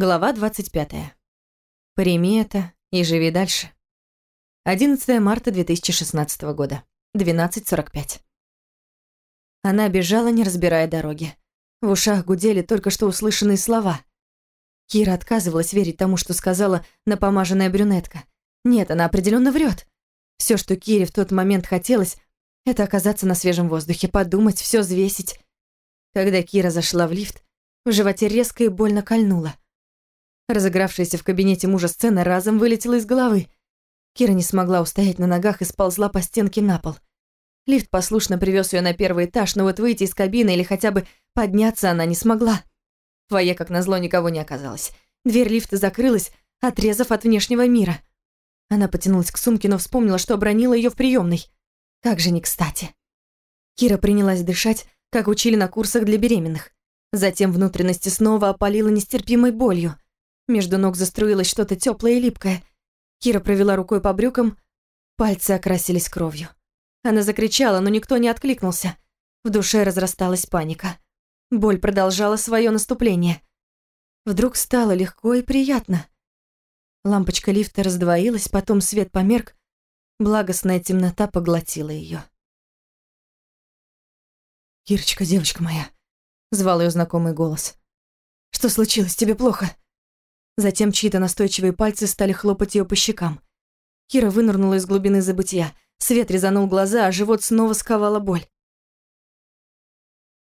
Глава 25. Прими это и живи дальше. 11 марта 2016 года. 12.45. Она бежала, не разбирая дороги. В ушах гудели только что услышанные слова. Кира отказывалась верить тому, что сказала напомаженная брюнетка. Нет, она определенно врет. Все, что Кире в тот момент хотелось, это оказаться на свежем воздухе, подумать, все взвесить. Когда Кира зашла в лифт, в животе резко и больно кольнуло. Разыгравшаяся в кабинете мужа сцена разом вылетела из головы. Кира не смогла устоять на ногах и сползла по стенке на пол. Лифт послушно привез ее на первый этаж, но вот выйти из кабины или хотя бы подняться она не смогла. В фойе, как назло, никого не оказалось. Дверь лифта закрылась, отрезав от внешнего мира. Она потянулась к сумке, но вспомнила, что обронила ее в приемной. Как же не кстати. Кира принялась дышать, как учили на курсах для беременных. Затем внутренности снова опалила нестерпимой болью. Между ног заструилось что-то теплое и липкое. Кира провела рукой по брюкам, пальцы окрасились кровью. Она закричала, но никто не откликнулся. В душе разрасталась паника. Боль продолжала свое наступление. Вдруг стало легко и приятно. Лампочка лифта раздвоилась, потом свет померк, благостная темнота поглотила ее. «Кирочка, девочка моя», — звал ее знакомый голос. «Что случилось? Тебе плохо?» Затем чьи-то настойчивые пальцы стали хлопать ее по щекам. Кира вынырнула из глубины забытия. Свет резанул глаза, а живот снова сковала боль.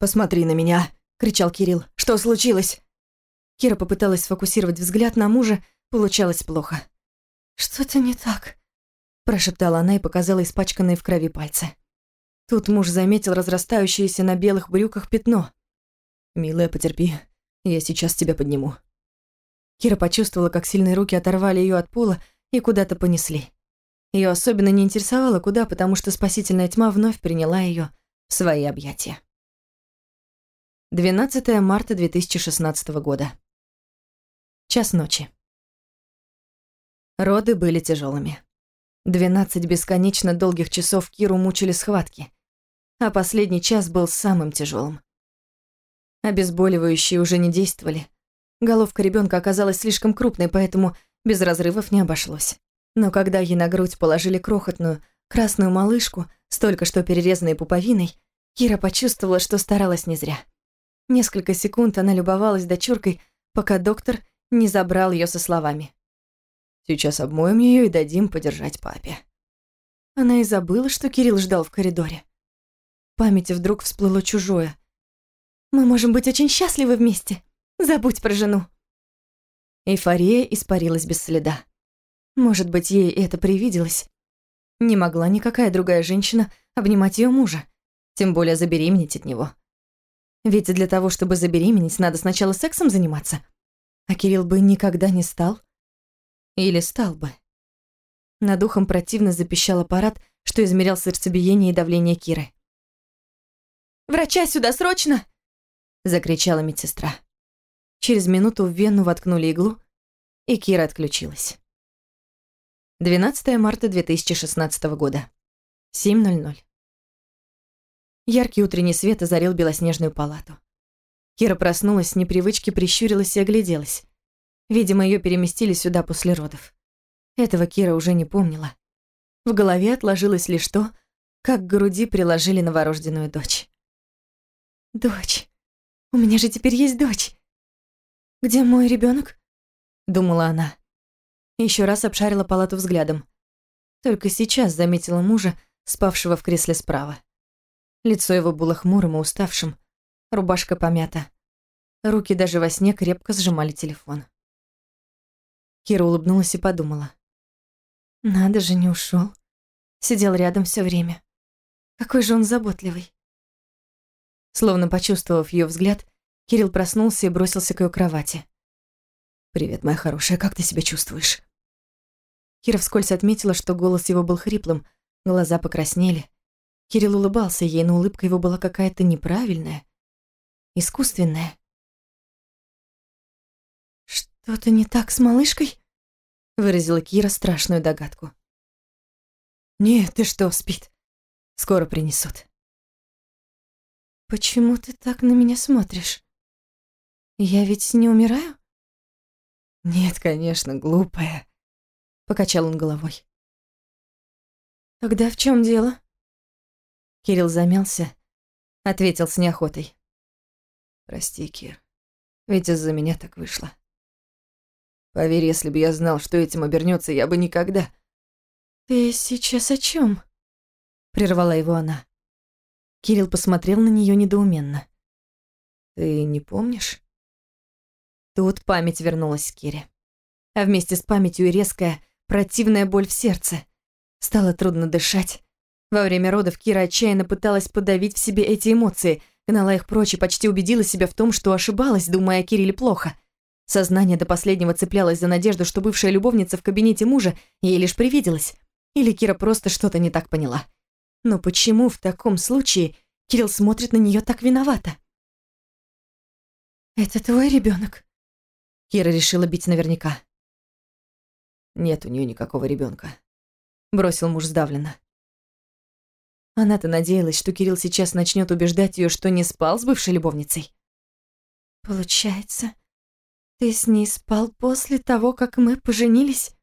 «Посмотри на меня!» — кричал Кирилл. «Что случилось?» Кира попыталась сфокусировать взгляд на мужа, получалось плохо. «Что-то не так», — прошептала она и показала испачканные в крови пальцы. Тут муж заметил разрастающееся на белых брюках пятно. «Милая, потерпи, я сейчас тебя подниму», Кира почувствовала, как сильные руки оторвали ее от пола и куда-то понесли. Ее особенно не интересовало, куда, потому что спасительная тьма вновь приняла ее в свои объятия. 12 марта 2016 года. Час ночи. Роды были тяжелыми. 12 бесконечно долгих часов Киру мучили схватки, а последний час был самым тяжелым. Обезболивающие уже не действовали, Головка ребенка оказалась слишком крупной, поэтому без разрывов не обошлось. Но когда ей на грудь положили крохотную, красную малышку, столько что перерезанной пуповиной, Кира почувствовала, что старалась не зря. Несколько секунд она любовалась дочуркой, пока доктор не забрал ее со словами. «Сейчас обмоем ее и дадим подержать папе». Она и забыла, что Кирилл ждал в коридоре. В памяти вдруг всплыло чужое. «Мы можем быть очень счастливы вместе», Забудь про жену». Эйфория испарилась без следа. Может быть, ей это привиделось. Не могла никакая другая женщина обнимать ее мужа, тем более забеременеть от него. Ведь для того, чтобы забеременеть, надо сначала сексом заниматься. А Кирилл бы никогда не стал. Или стал бы. Над ухом противно запищал аппарат, что измерял сердцебиение и давление Киры. «Врача сюда, срочно!» — закричала медсестра. Через минуту в вену воткнули иглу, и Кира отключилась. 12 марта 2016 года. 7.00. Яркий утренний свет озарил белоснежную палату. Кира проснулась с непривычки, прищурилась и огляделась. Видимо, ее переместили сюда после родов. Этого Кира уже не помнила. В голове отложилось лишь то, как к груди приложили новорожденную дочь. «Дочь. У меня же теперь есть дочь. «Где мой ребенок? думала она. Еще раз обшарила палату взглядом. Только сейчас заметила мужа, спавшего в кресле справа. Лицо его было хмурым и уставшим, рубашка помята. Руки даже во сне крепко сжимали телефон. Кира улыбнулась и подумала. Надо же, не ушел. Сидел рядом все время. Какой же он заботливый. Словно почувствовав ее взгляд, Кирилл проснулся и бросился к ее кровати. «Привет, моя хорошая, как ты себя чувствуешь?» Кира вскользь отметила, что голос его был хриплым, глаза покраснели. Кирилл улыбался ей, но улыбка его была какая-то неправильная, искусственная. «Что-то не так с малышкой?» — выразила Кира страшную догадку. «Нет, ты что, спит. Скоро принесут». «Почему ты так на меня смотришь?» Я ведь не умираю? Нет, конечно, глупая. Покачал он головой. Тогда в чем дело? Кирилл замялся, ответил с неохотой. Прости, Кир, ведь из-за меня так вышло. Поверь, если бы я знал, что этим обернется, я бы никогда... Ты сейчас о чем? Прервала его она. Кирилл посмотрел на нее недоуменно. Ты не помнишь? Тут память вернулась к Кире. А вместе с памятью и резкая, противная боль в сердце. Стало трудно дышать. Во время родов Кира отчаянно пыталась подавить в себе эти эмоции, гнала их прочь и почти убедила себя в том, что ошибалась, думая о Кирилле плохо. Сознание до последнего цеплялось за надежду, что бывшая любовница в кабинете мужа ей лишь привиделась. Или Кира просто что-то не так поняла. Но почему в таком случае Кирилл смотрит на нее так виновато? «Это твой ребенок? Кира решила бить наверняка. «Нет у нее никакого ребенка, бросил муж сдавленно. Она-то надеялась, что Кирилл сейчас начнет убеждать ее, что не спал с бывшей любовницей. «Получается, ты с ней спал после того, как мы поженились?»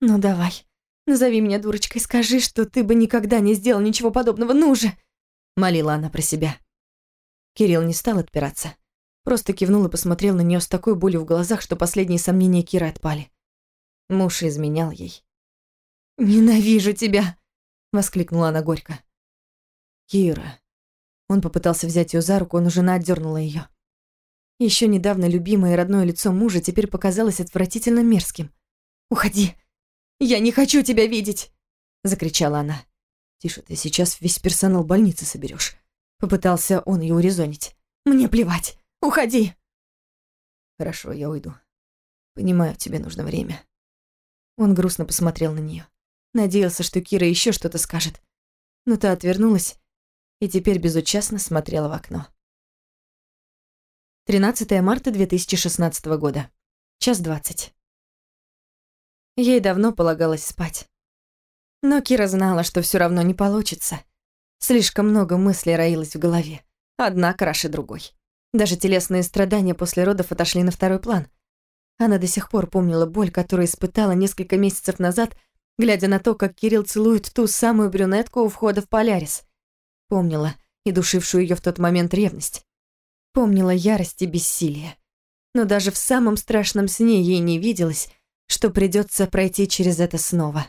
«Ну давай, назови меня дурочкой, скажи, что ты бы никогда не сделал ничего подобного, ну же!» Молила она про себя. Кирилл не стал отпираться. Просто кивнул и посмотрел на нее с такой болью в глазах, что последние сомнения Киры отпали. Муж изменял ей. «Ненавижу тебя!» — воскликнула она горько. «Кира!» Он попытался взять ее за руку, но жена отдернула ее. Еще недавно любимое и родное лицо мужа теперь показалось отвратительно мерзким. «Уходи! Я не хочу тебя видеть!» — закричала она. «Тише, ты сейчас весь персонал больницы соберешь. Попытался он ее урезонить. «Мне плевать. Уходи!» «Хорошо, я уйду. Понимаю, тебе нужно время». Он грустно посмотрел на нее. Надеялся, что Кира еще что-то скажет. Но та отвернулась и теперь безучастно смотрела в окно. 13 марта 2016 года. Час двадцать. Ей давно полагалось спать. Но Кира знала, что все равно не получится. Слишком много мыслей роилось в голове. Одна краше другой. Даже телесные страдания после родов отошли на второй план. Она до сих пор помнила боль, которую испытала несколько месяцев назад, глядя на то, как Кирилл целует ту самую брюнетку у входа в Полярис. Помнила и душившую ее в тот момент ревность. Помнила ярость и бессилие. Но даже в самом страшном сне ей не виделось, что придется пройти через это снова.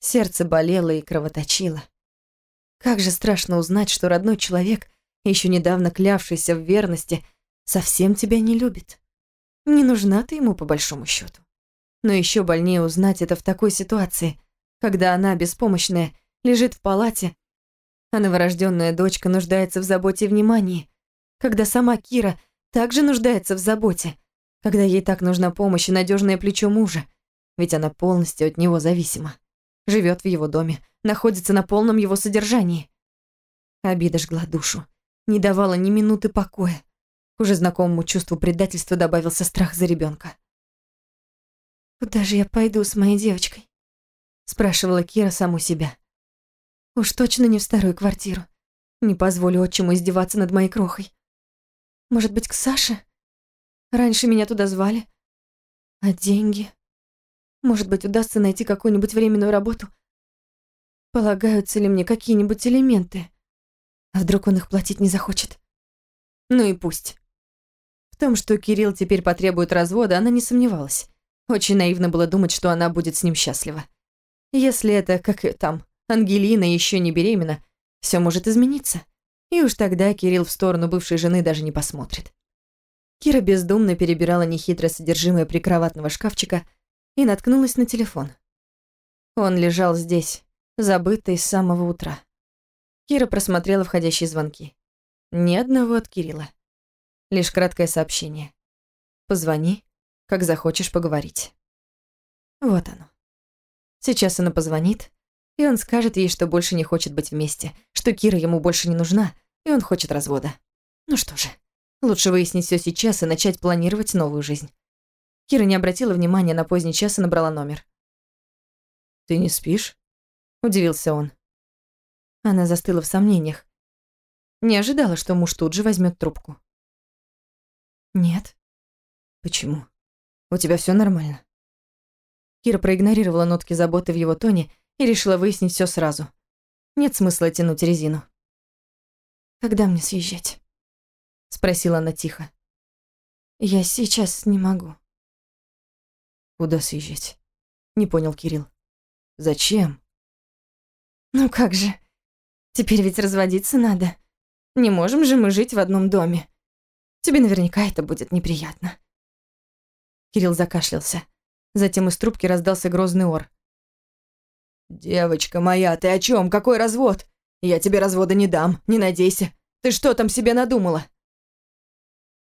Сердце болело и кровоточило. Как же страшно узнать, что родной человек, еще недавно клявшийся в верности, совсем тебя не любит. Не нужна ты ему по большому счету. Но еще больнее узнать это в такой ситуации, когда она, беспомощная, лежит в палате, а новорожденная дочка нуждается в заботе и внимании, когда сама Кира также нуждается в заботе, когда ей так нужна помощь и надежное плечо мужа, ведь она полностью от него зависима живет в его доме, находится на полном его содержании. Обида жгла душу, не давала ни минуты покоя. К уже знакомому чувству предательства добавился страх за ребенка. «Куда же я пойду с моей девочкой?» спрашивала Кира саму себя. «Уж точно не в старую квартиру. Не позволю отчиму издеваться над моей крохой. Может быть, к Саше? Раньше меня туда звали. А деньги? Может быть, удастся найти какую-нибудь временную работу? Полагаются ли мне какие-нибудь элементы? А вдруг он их платить не захочет? Ну и пусть. В том, что Кирилл теперь потребует развода, она не сомневалась. Очень наивно было думать, что она будет с ним счастлива. Если это, как там, Ангелина еще не беременна, все может измениться. И уж тогда Кирилл в сторону бывшей жены даже не посмотрит. Кира бездумно перебирала нехитрое содержимое прикроватного шкафчика, и наткнулась на телефон. Он лежал здесь, забытый с самого утра. Кира просмотрела входящие звонки. Ни одного от Кирилла. Лишь краткое сообщение. «Позвони, как захочешь поговорить». Вот оно. Сейчас она позвонит, и он скажет ей, что больше не хочет быть вместе, что Кира ему больше не нужна, и он хочет развода. Ну что же, лучше выяснить все сейчас и начать планировать новую жизнь. Кира не обратила внимания на поздний час и набрала номер. «Ты не спишь?» – удивился он. Она застыла в сомнениях. Не ожидала, что муж тут же возьмет трубку. «Нет». Почему? У тебя все нормально? Кира проигнорировала нотки заботы в его тоне и решила выяснить все сразу. Нет смысла тянуть резину. «Когда мне съезжать?» — спросила она тихо. «Я сейчас не могу». «Куда съезжать?» — не понял Кирилл. «Зачем?» «Ну как же, теперь ведь разводиться надо. Не можем же мы жить в одном доме. Тебе наверняка это будет неприятно». Кирилл закашлялся. Затем из трубки раздался грозный ор. «Девочка моя, ты о чем? Какой развод? Я тебе развода не дам, не надейся. Ты что там себе надумала?»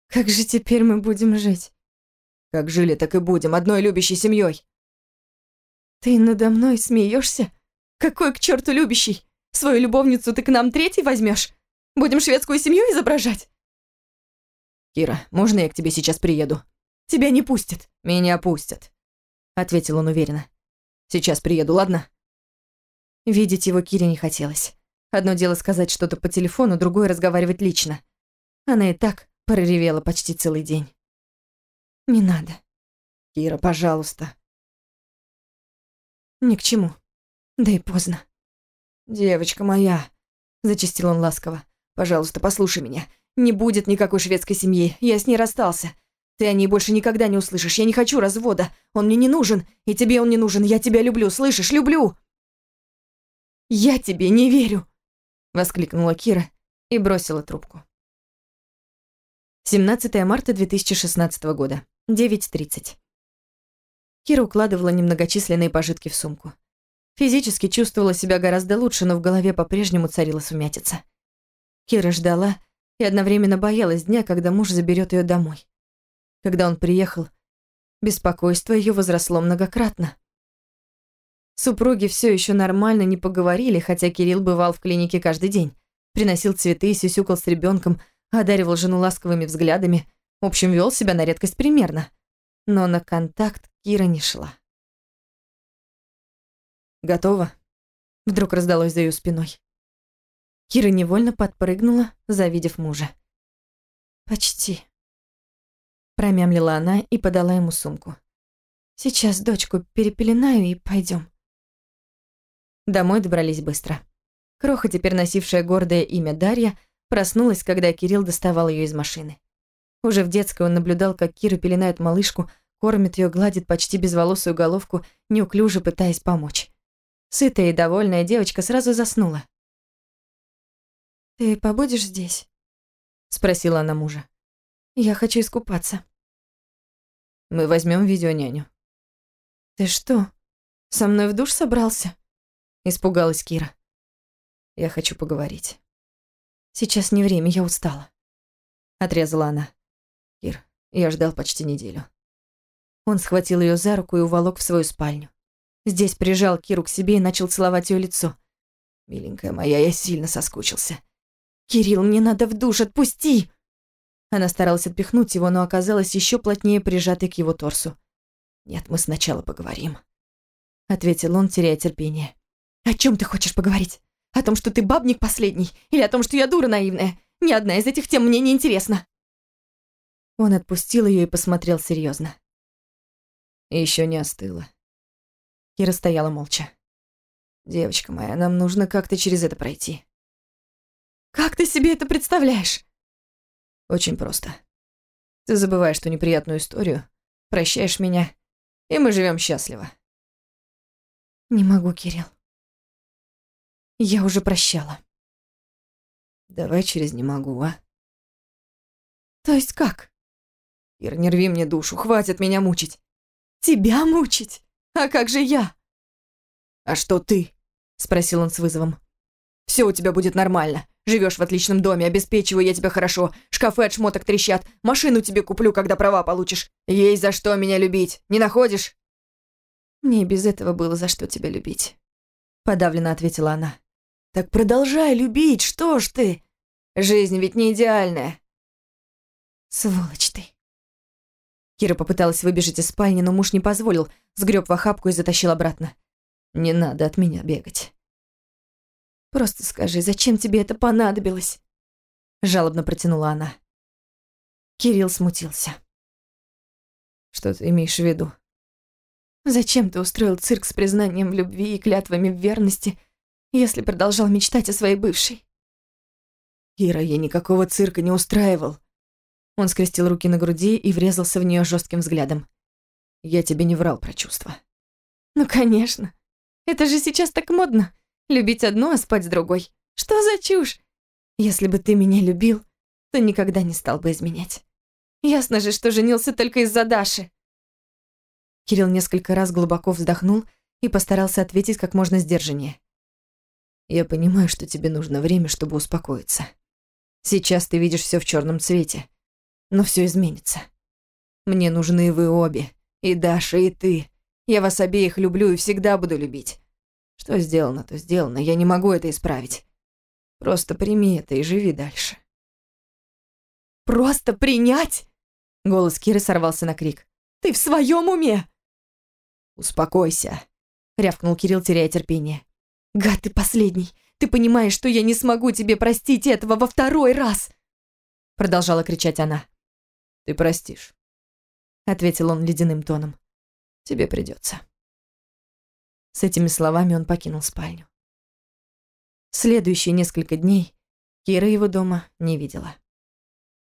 «Как же теперь мы будем жить?» «Как жили, так и будем, одной любящей семьей. «Ты надо мной смеешься? Какой к черту любящий? Свою любовницу ты к нам третий возьмешь? Будем шведскую семью изображать?» «Кира, можно я к тебе сейчас приеду?» «Тебя не пустят». «Меня пустят», — ответил он уверенно. «Сейчас приеду, ладно?» Видеть его Кире не хотелось. Одно дело сказать что-то по телефону, другое разговаривать лично. Она и так проревела почти целый день. «Не надо». «Кира, пожалуйста». «Ни к чему. Да и поздно». «Девочка моя», — зачастил он ласково, — «пожалуйста, послушай меня. Не будет никакой шведской семьи. Я с ней расстался. Ты о ней больше никогда не услышишь. Я не хочу развода. Он мне не нужен. И тебе он не нужен. Я тебя люблю. Слышишь? Люблю!» «Я тебе не верю!» — воскликнула Кира и бросила трубку. 17 марта 2016 года, 9.30. Кира укладывала немногочисленные пожитки в сумку. Физически чувствовала себя гораздо лучше, но в голове по-прежнему царила сумятица. Кира ждала и одновременно боялась дня, когда муж заберет ее домой. Когда он приехал, беспокойство ее возросло многократно. Супруги все еще нормально не поговорили, хотя Кирилл бывал в клинике каждый день. Приносил цветы, сюсюкал с ребенком, одаривал жену ласковыми взглядами. В общем, вел себя на редкость примерно. Но на контакт Кира не шла. «Готово?» Вдруг раздалось за ее спиной. Кира невольно подпрыгнула, завидев мужа. «Почти», — промямлила она и подала ему сумку. «Сейчас дочку перепеленаю и пойдем. Домой добрались быстро. Кроха, теперь носившая гордое имя Дарья, проснулась, когда Кирилл доставал ее из машины. Уже в детской он наблюдал, как Кира пеленает малышку, кормит ее, гладит почти безволосую головку, неуклюже пытаясь помочь. Сытая и довольная девочка сразу заснула. «Ты побудешь здесь?» — спросила она мужа. «Я хочу искупаться». «Мы возьмем видеоняню». «Ты что, со мной в душ собрался?» Испугалась Кира. Я хочу поговорить. Сейчас не время, я устала. Отрезала она. Кир, я ждал почти неделю. Он схватил ее за руку и уволок в свою спальню. Здесь прижал Киру к себе и начал целовать ее лицо. «Миленькая моя, я сильно соскучился». «Кирилл, мне надо в душ, отпусти!» Она старалась отпихнуть его, но оказалась еще плотнее прижатой к его торсу. «Нет, мы сначала поговорим», — ответил он, теряя терпение. «О чем ты хочешь поговорить? О том, что ты бабник последний? Или о том, что я дура наивная? Ни одна из этих тем мне не интересна». Он отпустил ее и посмотрел серьезно. Еще не остыла. Кира стояла молча. «Девочка моя, нам нужно как-то через это пройти». «Как ты себе это представляешь?» «Очень просто. Ты забываешь ту неприятную историю, прощаешь меня, и мы живем счастливо». «Не могу, Кирилл. Я уже прощала. Давай через «не могу», а? То есть как? Ир, не рви мне душу, хватит меня мучить. Тебя мучить? А как же я? А что ты? Спросил он с вызовом. Все у тебя будет нормально. Живешь в отличном доме, обеспечиваю я тебя хорошо. Шкафы от шмоток трещат. Машину тебе куплю, когда права получишь. Есть за что меня любить. Не находишь? Мне без этого было за что тебя любить. Подавленно ответила она. Так продолжай любить, что ж ты? Жизнь ведь не идеальная. Сволочь ты. Кира попыталась выбежать из спальни, но муж не позволил, сгреб в охапку и затащил обратно. Не надо от меня бегать. Просто скажи, зачем тебе это понадобилось? Жалобно протянула она. Кирилл смутился. Что ты имеешь в виду? Зачем ты устроил цирк с признанием в любви и клятвами в верности, если продолжал мечтать о своей бывшей? Ира, я никакого цирка не устраивал. Он скрестил руки на груди и врезался в нее жестким взглядом. Я тебе не врал про чувства. Ну, конечно. Это же сейчас так модно. Любить одну, а спать с другой. Что за чушь? Если бы ты меня любил, то никогда не стал бы изменять. Ясно же, что женился только из-за Даши. Кирилл несколько раз глубоко вздохнул и постарался ответить как можно сдержаннее. «Я понимаю, что тебе нужно время, чтобы успокоиться. Сейчас ты видишь все в черном цвете, но все изменится. Мне нужны вы обе, и Даша, и ты. Я вас обеих люблю и всегда буду любить. Что сделано, то сделано, я не могу это исправить. Просто прими это и живи дальше». «Просто принять?» Голос Киры сорвался на крик. «Ты в своем уме?» «Успокойся», — рявкнул Кирилл, теряя терпение. «Гад ты последний! Ты понимаешь, что я не смогу тебе простить этого во второй раз!» Продолжала кричать она. «Ты простишь», — ответил он ледяным тоном. «Тебе придется. С этими словами он покинул спальню. Следующие несколько дней Кира его дома не видела.